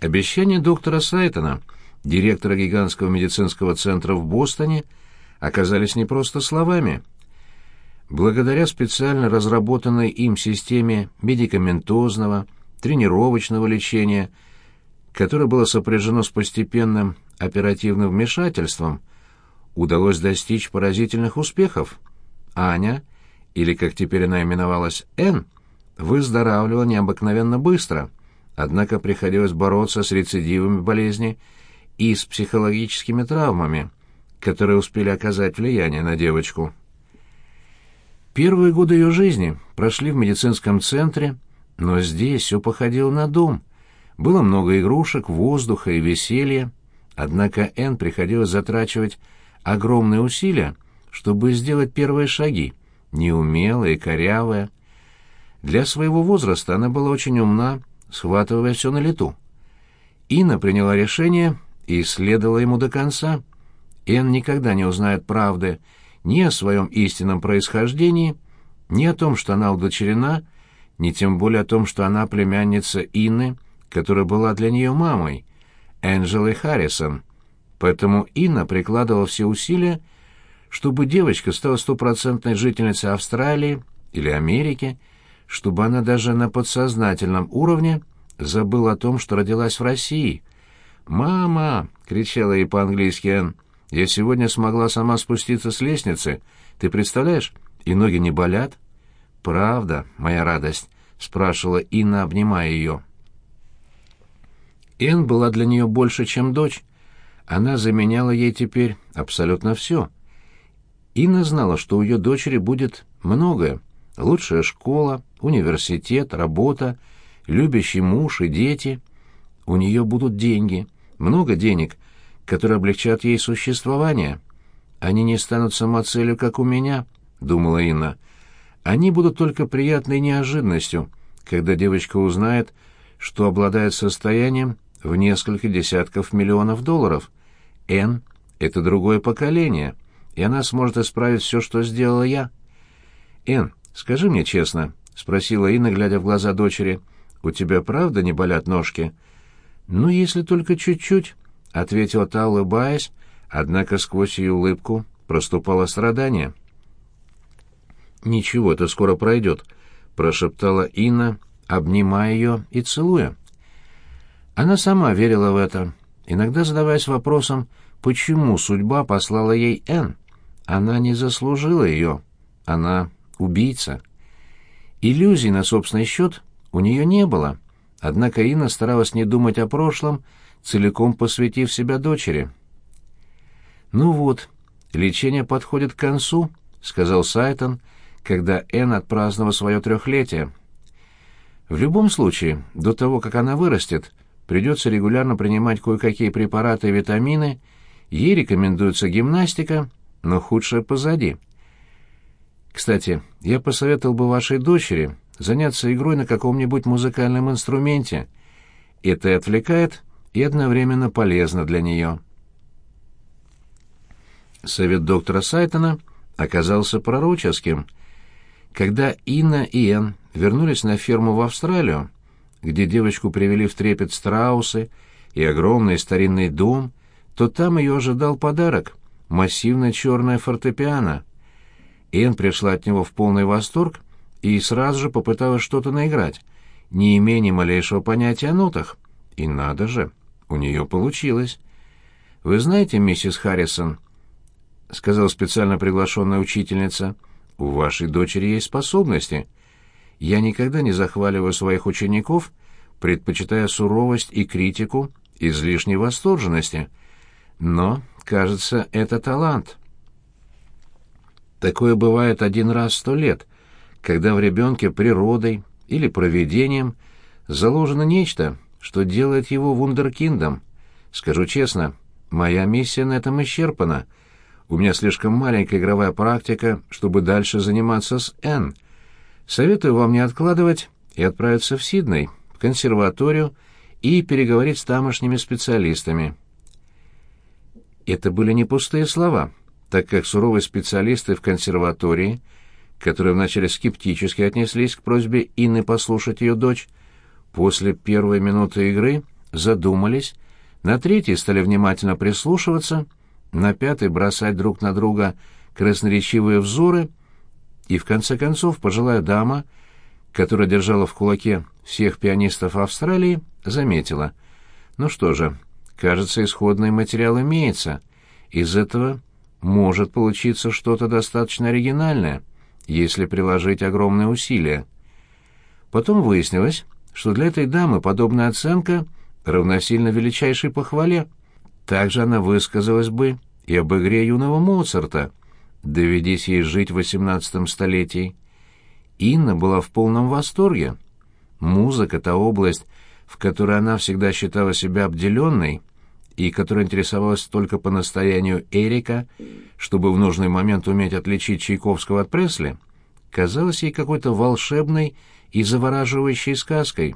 Обещания доктора Сайтона, директора гигантского медицинского центра в Бостоне, оказались не просто словами. Благодаря специально разработанной им системе медикаментозного, тренировочного лечения, которое было сопряжено с постепенным оперативным вмешательством, удалось достичь поразительных успехов. Аня, или как теперь она именовалась, Н, выздоравливала необыкновенно быстро, однако приходилось бороться с рецидивами болезни и с психологическими травмами, которые успели оказать влияние на девочку. Первые годы ее жизни прошли в медицинском центре, но здесь все походило на дом. Было много игрушек, воздуха и веселья, однако Энн приходилось затрачивать огромные усилия, чтобы сделать первые шаги, неумелая и корявая. Для своего возраста она была очень умна, схватывая все на лету. Инна приняла решение и следовала ему до конца. Энн никогда не узнает правды ни о своем истинном происхождении, ни о том, что она удочерена, ни тем более о том, что она племянница Инны, которая была для нее мамой, Энджелой Харрисон. Поэтому Инна прикладывала все усилия, чтобы девочка стала стопроцентной жительницей Австралии или Америки, чтобы она даже на подсознательном уровне забыла о том, что родилась в России. «Мама!» — кричала ей по-английски Энн. «Я сегодня смогла сама спуститься с лестницы. Ты представляешь? И ноги не болят?» «Правда, моя радость?» — спрашивала Инна, обнимая ее. Энн была для нее больше, чем дочь. Она заменяла ей теперь абсолютно все. Инна знала, что у ее дочери будет многое. Лучшая школа, университет, работа, любящий муж и дети. У нее будут деньги, много денег, которые облегчат ей существование. Они не станут самоцелью, как у меня, — думала Инна. Они будут только приятной неожиданностью, когда девочка узнает, что обладает состоянием в несколько десятков миллионов долларов. Н — это другое поколение, и она сможет исправить все, что сделала я. Н, скажи мне честно, — спросила Инна, глядя в глаза дочери, — у тебя правда не болят ножки? Ну, если только чуть-чуть, — ответила та, улыбаясь, однако сквозь ее улыбку проступало страдание. «Ничего, это скоро пройдет», — прошептала Инна, обнимая ее и целуя. Она сама верила в это, иногда задаваясь вопросом, почему судьба послала ей Н. Она не заслужила ее. Она убийца. Иллюзий на собственный счет у нее не было, однако Инна старалась не думать о прошлом, целиком посвятив себя дочери. «Ну вот, лечение подходит к концу», — сказал Сайтон, когда Энн отпраздновала свое трехлетие. «В любом случае, до того, как она вырастет, придется регулярно принимать кое-какие препараты и витамины, ей рекомендуется гимнастика, но худшее позади. Кстати, я посоветовал бы вашей дочери заняться игрой на каком-нибудь музыкальном инструменте. Это и отвлекает, и одновременно полезно для нее. Совет доктора Сайтона оказался пророческим. Когда Инна и Энн вернулись на ферму в Австралию, где девочку привели в трепет страусы и огромный старинный дом, то там ее ожидал подарок — массивное черное фортепиано. Энн пришла от него в полный восторг и сразу же попыталась что-то наиграть, не имея ни малейшего понятия о нотах. И надо же, у нее получилось. «Вы знаете, миссис Харрисон», — сказала специально приглашенная учительница, — «у вашей дочери есть способности». Я никогда не захваливаю своих учеников, предпочитая суровость и критику излишней восторженности. Но, кажется, это талант. Такое бывает один раз в сто лет, когда в ребенке природой или проведением заложено нечто, что делает его вундеркиндом. Скажу честно, моя миссия на этом исчерпана. У меня слишком маленькая игровая практика, чтобы дальше заниматься с Н. Советую вам не откладывать и отправиться в Сидней, в консерваторию, и переговорить с тамошними специалистами. Это были не пустые слова, так как суровые специалисты в консерватории, которые вначале скептически отнеслись к просьбе Инны послушать ее дочь, после первой минуты игры задумались, на третий стали внимательно прислушиваться, на пятый бросать друг на друга красноречивые взоры, и в конце концов пожилая дама, которая держала в кулаке всех пианистов Австралии, заметила. Ну что же, кажется, исходный материал имеется. Из этого может получиться что-то достаточно оригинальное, если приложить огромные усилия. Потом выяснилось, что для этой дамы подобная оценка равносильно величайшей похвале. Также она высказалась бы и об игре юного Моцарта, доведись ей жить в XVIII столетии. Инна была в полном восторге. Музыка — та область, в которой она всегда считала себя обделенной и которая интересовалась только по настоянию Эрика, чтобы в нужный момент уметь отличить Чайковского от Пресли, казалась ей какой-то волшебной и завораживающей сказкой.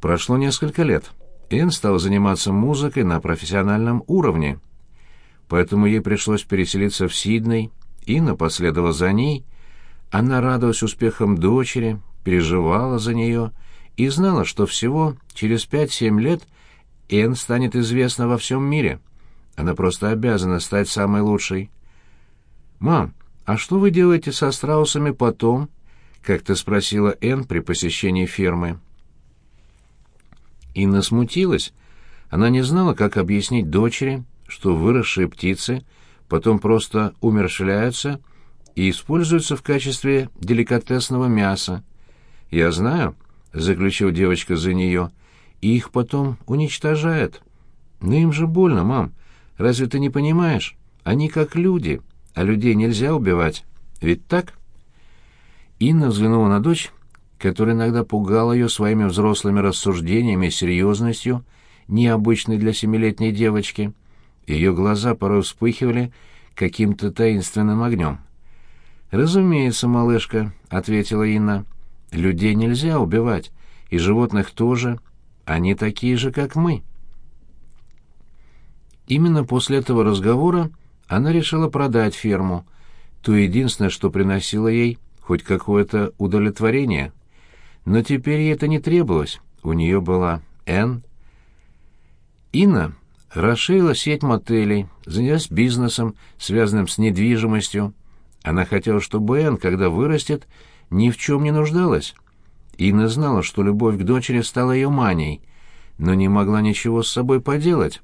Прошло несколько лет. Энн стала заниматься музыкой на профессиональном уровне. Поэтому ей пришлось переселиться в Сидней, Инна последовала за ней. Она радовалась успехам дочери, переживала за нее и знала, что всего через пять-семь лет Энн станет известна во всем мире. Она просто обязана стать самой лучшей. «Мам, а что вы делаете со страусами потом?» — как-то спросила Энн при посещении фермы. Инна смутилась. Она не знала, как объяснить дочери, что выросшие птицы потом просто умершляются и используются в качестве деликатесного мяса. «Я знаю», — заключил девочка за нее, — «и их потом уничтожают». «Но им же больно, мам. Разве ты не понимаешь? Они как люди, а людей нельзя убивать. Ведь так?» Инна взглянула на дочь который иногда пугал ее своими взрослыми рассуждениями и серьезностью, необычной для семилетней девочки. Ее глаза порой вспыхивали каким-то таинственным огнем. «Разумеется, малышка», — ответила Инна. «Людей нельзя убивать, и животных тоже. Они такие же, как мы». Именно после этого разговора она решила продать ферму, то единственное, что приносило ей хоть какое-то удовлетворение — но теперь ей это не требовалось. У нее была Н. Инна расширила сеть мотелей, занялась бизнесом, связанным с недвижимостью. Она хотела, чтобы Н, когда вырастет, ни в чем не нуждалась. Инна знала, что любовь к дочери стала ее манией, но не могла ничего с собой поделать.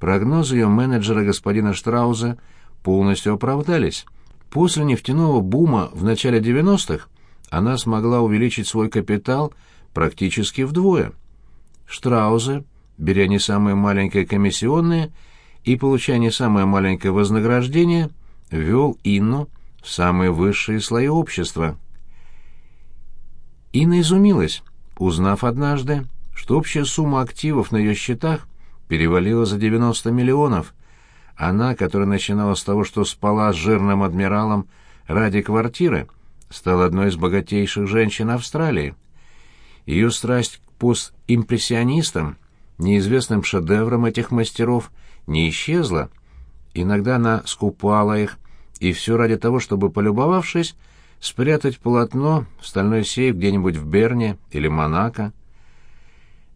Прогнозы ее менеджера господина Штрауза полностью оправдались. После нефтяного бума в начале 90-х она смогла увеличить свой капитал практически вдвое. Штраузе, беря не самые маленькие комиссионные и получая не самое маленькое вознаграждение, ввел Инну в самые высшие слои общества. Инна изумилась, узнав однажды, что общая сумма активов на ее счетах перевалила за 90 миллионов. Она, которая начинала с того, что спала с жирным адмиралом ради квартиры, — стала одной из богатейших женщин Австралии. Ее страсть к постимпрессионистам, неизвестным шедеврам этих мастеров, не исчезла. Иногда она скупала их, и все ради того, чтобы, полюбовавшись, спрятать полотно в стальной сейф где-нибудь в Берне или Монако.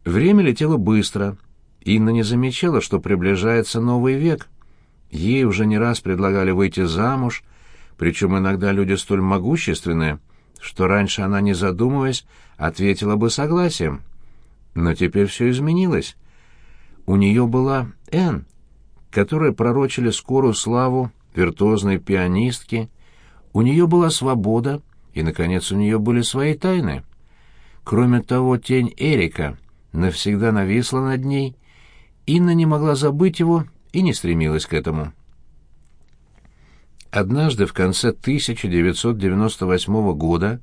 Время летело быстро. Инна не замечала, что приближается новый век. Ей уже не раз предлагали выйти замуж — причем иногда люди столь могущественные, что раньше она, не задумываясь, ответила бы согласием. Но теперь все изменилось. У нее была Энн, которая пророчили скорую славу виртуозной пианистки, у нее была свобода, и, наконец, у нее были свои тайны. Кроме того, тень Эрика навсегда нависла над ней, Инна не могла забыть его и не стремилась к этому. Однажды в конце 1998 года,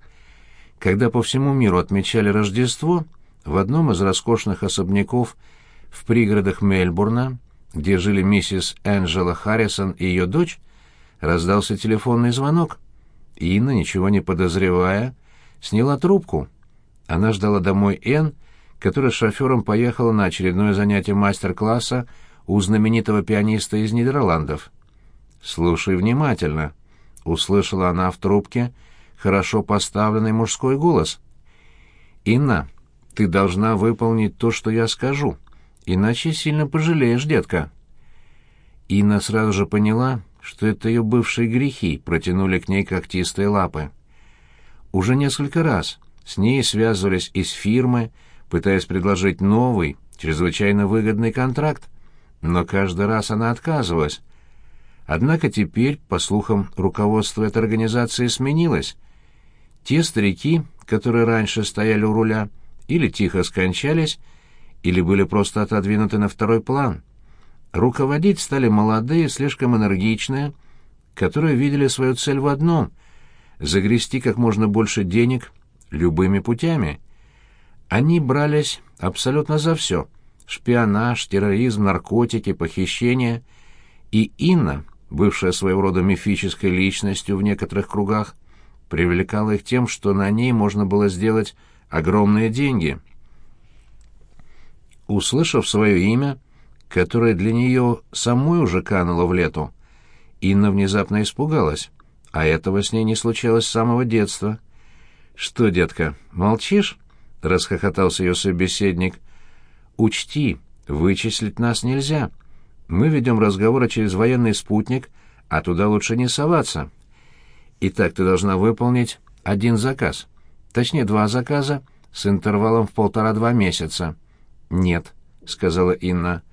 когда по всему миру отмечали Рождество, в одном из роскошных особняков в пригородах Мельбурна, где жили миссис Энджела Харрисон и ее дочь, раздался телефонный звонок. Инна, ничего не подозревая, сняла трубку. Она ждала домой Энн, которая с шофером поехала на очередное занятие мастер-класса у знаменитого пианиста из Нидерландов. «Слушай внимательно», — услышала она в трубке хорошо поставленный мужской голос. «Инна, Ты должна выполнить то, что я скажу, иначе сильно пожалеешь, детка». Инна сразу же поняла, что это ее бывшие грехи протянули к ней когтистые лапы. Уже несколько раз с ней связывались из фирмы, пытаясь предложить новый, чрезвычайно выгодный контракт, но каждый раз она отказывалась. Однако теперь, по слухам, руководство этой организации сменилось. Те старики, которые раньше стояли у руля, или тихо скончались, или были просто отодвинуты на второй план. Руководить стали молодые, слишком энергичные, которые видели свою цель в одном — загрести как можно больше денег любыми путями. Они брались абсолютно за все — шпионаж, терроризм, наркотики, похищения. И Инна, бывшая своего рода мифической личностью в некоторых кругах, привлекала их тем, что на ней можно было сделать огромные деньги. Услышав свое имя, которое для нее самой уже кануло в лету, Инна внезапно испугалась, а этого с ней не случалось с самого детства. «Что, детка, молчишь?» — расхохотался ее собеседник. «Учти, вычислить нас нельзя. Мы ведем разговоры через военный спутник, а туда лучше не соваться. Итак, ты должна выполнить один заказ. Точнее, два заказа с интервалом в полтора-два месяца». «Нет», — сказала Инна.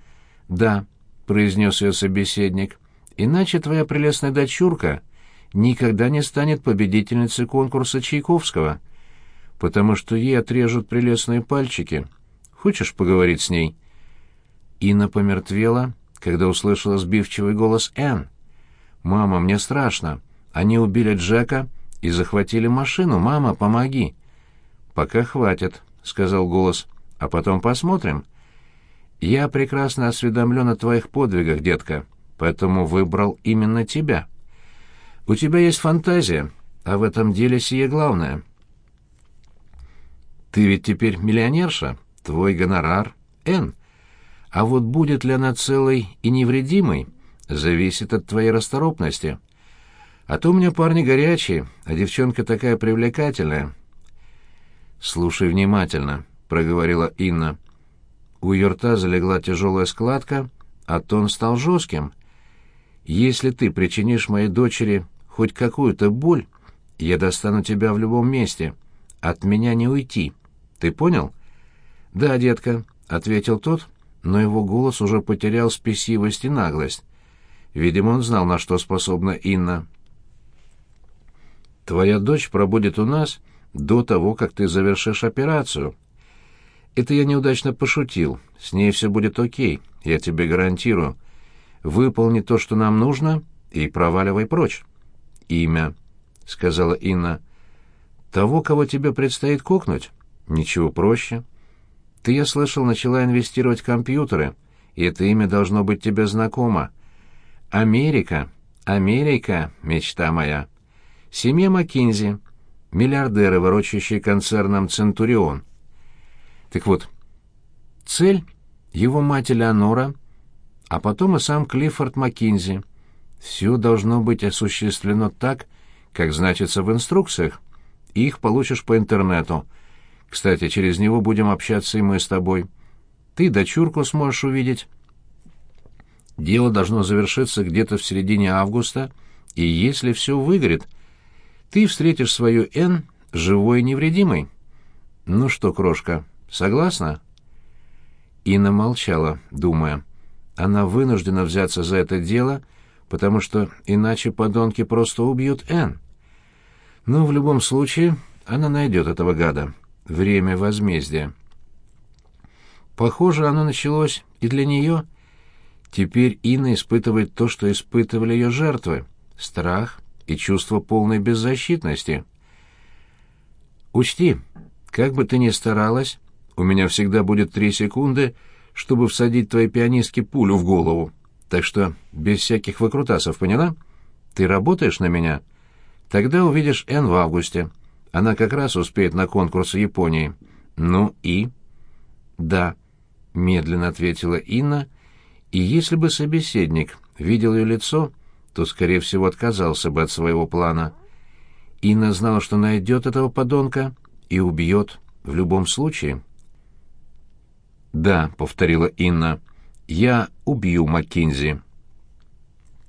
«Да», — произнес ее собеседник. «Иначе твоя прелестная дочурка никогда не станет победительницей конкурса Чайковского, потому что ей отрежут прелестные пальчики. Хочешь поговорить с ней?» Инна помертвела, когда услышала сбивчивый голос Энн. «Мама, мне страшно. Они убили Джека и захватили машину. Мама, помоги!» «Пока хватит», — сказал голос. «А потом посмотрим». «Я прекрасно осведомлен о твоих подвигах, детка, поэтому выбрал именно тебя. У тебя есть фантазия, а в этом деле сие главное». «Ты ведь теперь миллионерша, твой гонорар — Н. А вот будет ли она целой и невредимой, зависит от твоей расторопности. А то у меня парни горячие, а девчонка такая привлекательная». «Слушай внимательно», — проговорила Инна. У ее рта залегла тяжелая складка, а тон стал жестким. «Если ты причинишь моей дочери хоть какую-то боль, я достану тебя в любом месте. От меня не уйти. Ты понял?» «Да, детка», — ответил тот, но его голос уже потерял спесивость и наглость. Видимо, он знал, на что способна Инна. «Твоя дочь пробудет у нас до того, как ты завершишь операцию», это я неудачно пошутил. С ней все будет окей, я тебе гарантирую. Выполни то, что нам нужно, и проваливай прочь. Имя, — сказала Инна. Того, кого тебе предстоит кокнуть? Ничего проще. Ты, я слышал, начала инвестировать в компьютеры, и это имя должно быть тебе знакомо. Америка, Америка, мечта моя. Семья Маккинзи, миллиардеры, ворочащие концерном «Центурион». Так вот, цель — его мать Элеонора, а потом и сам Клиффорд Маккинзи. Все должно быть осуществлено так, как значится в инструкциях. Их получишь по интернету. Кстати, через него будем общаться и мы с тобой. Ты дочурку сможешь увидеть. Дело должно завершиться где-то в середине августа, и если все выгорит, ты встретишь свою Н живой и невредимой. Ну что, крошка, Согласна?» Инна молчала, думая. Она вынуждена взяться за это дело, потому что иначе подонки просто убьют Энн. Но в любом случае она найдет этого гада. Время возмездия. Похоже, оно началось и для нее. Теперь Инна испытывает то, что испытывали ее жертвы — страх и чувство полной беззащитности. Учти, как бы ты ни старалась, у меня всегда будет три секунды, чтобы всадить твоей пианистке пулю в голову. Так что без всяких выкрутасов, поняла? Ты работаешь на меня? Тогда увидишь Н в августе. Она как раз успеет на конкурс в Японии. Ну и? Да, медленно ответила Инна, и если бы собеседник видел ее лицо, то, скорее всего, отказался бы от своего плана. Инна знала, что найдет этого подонка и убьет в любом случае. «Да», — повторила Инна, — «я убью Маккензи».